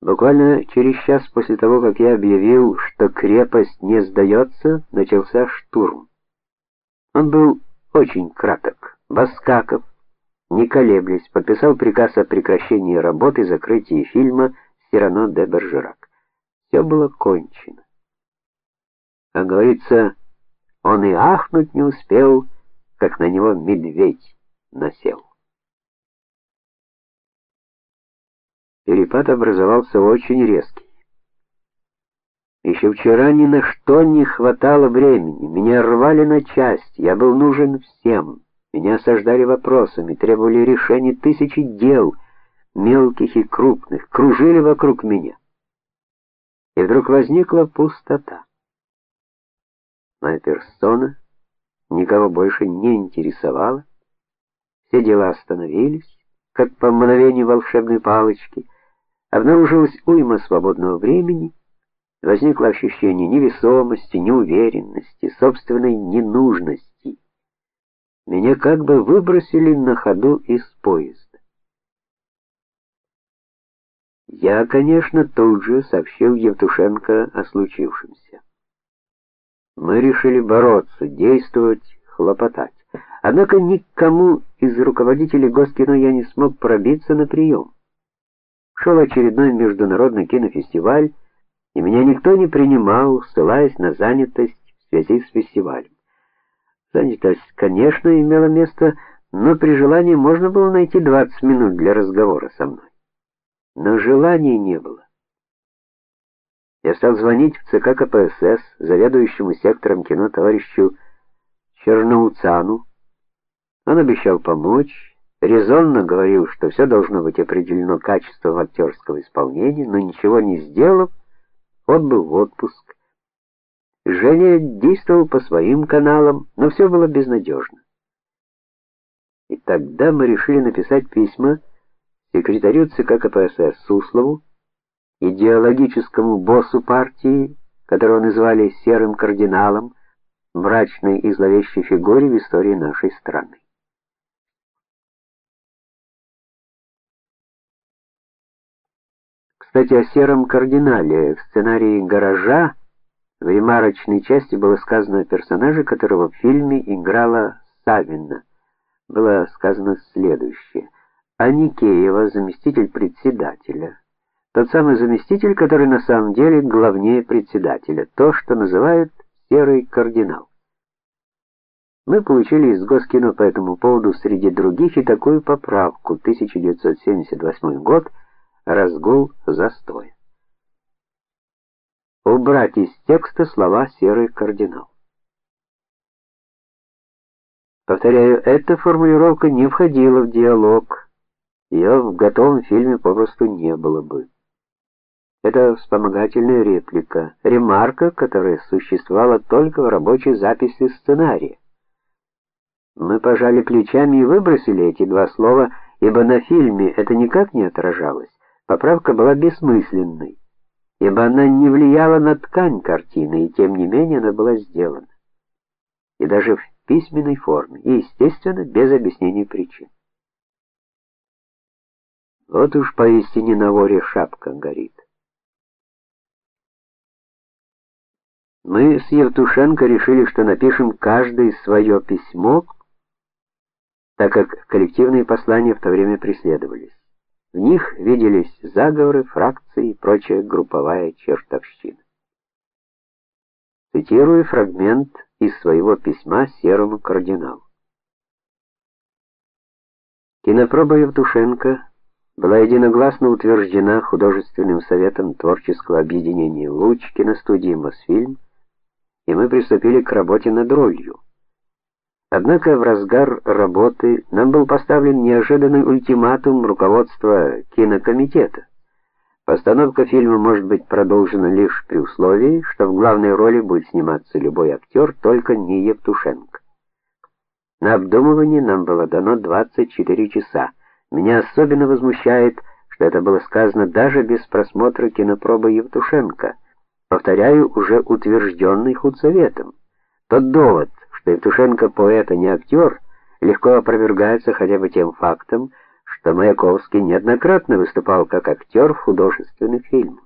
Буквально через час после того, как я объявил, что крепость не сдается, начался штурм. Он был очень краток. Баскаков, не колеблясь, подписал приказ о прекращении работы и закрытии фильма Сирано де Бержерак. Все было кончено. Как говорится, он и ахнуть не успел, как на него медведь насел. Перепад образовался очень резкий. Еще вчера ни на что не хватало времени. Меня рвали на части, я был нужен всем. Меня осаждали вопросами, требовали решения тысячи дел, мелких и крупных, кружили вокруг меня. И вдруг возникла пустота. Моя персона никого больше не интересовала. Все дела остановились, как по мгновению волшебной палочки — Обнаружилась уйма свободного времени, возникло ощущение невесомости, неуверенности, собственной ненужности. Меня как бы выбросили на ходу из поезда. Я, конечно, тут же сообщил Евтушенко о случившемся. Мы решили бороться, действовать, хлопотать. Однако никому из руководителей Госкино я не смог пробиться на прием шел очередной международный кинофестиваль, и меня никто не принимал, ссылаясь на занятость в связи с фестивалем. Занятость, конечно, имела место, но при желании можно было найти 20 минут для разговора со мной. Но желания не было. Я стал звонить в ЦК КПСС заведующему сектором кино товарищу Черноуцану. Он обещал помочь, резонно говорил, что все должно быть определено качеством актерского исполнения, но ничего не сделав, он был в отпуск. Женя действовал по своим каналам, но все было безнадежно. И тогда мы решили написать письма секретарю ЦК КПСС Суслову, идеологическому боссу партии, которого называли серым кардиналом, мрачной и зловещей фигуре в истории нашей страны. Кстати, о сером кардинале в сценарии Гаража в ремарочной части было сказано о персонаже, которого в фильме играла Савина. Было сказано следующее: Аникеева, заместитель председателя. Тот самый заместитель, который на самом деле главнее председателя, то, что называют серый кардинал. Мы получили из Госкино по этому поводу среди других и такую поправку 1978 год разгул застоя. Убрать из текста слова серый кардинал. Повторяю, эта формулировка не входила в диалог. Ее в готовом фильме попросту не было бы. Это вспомогательная реплика, ремарка, которая существовала только в рабочей записи сценария. Мы пожали плечами и выбросили эти два слова, ибо на фильме это никак не отражалось. Поправка была бессмысленной, ибо она не влияла на ткань картины, и тем не менее она была сделана. И даже в письменной форме, и, естественно, без объяснений причин. Вот уж поистине на воре шапка горит. Мы с Евтушенко решили, что напишем каждый свое письмо, так как коллективные послания в то время преследовались. В них виделись заговоры, фракции и прочая групповая чертовщина. Цитирую фрагмент из своего письма серому кардиналу. Кинопроба Евтушенко была единогласно утверждена художественным советом творческого объединения Луч киностудии Мосфильм, и мы приступили к работе над ролью. Однако в разгар работы нам был поставлен неожиданный ультиматум руководства кинокомитета. Постановка фильма может быть продолжена лишь при условии, что в главной роли будет сниматься любой актер, только не Евтушенко. На обдумывание нам было дано 24 часа. Меня особенно возмущает, что это было сказано даже без просмотра кинопробы Евтушенко. Повторяю, уже утвержденный худсоветом. Тот довод, что Евтушенко поэт, а не актер, легко опровергается хотя бы тем фактом, что Маяковский неоднократно выступал как актер в художественных фильмах.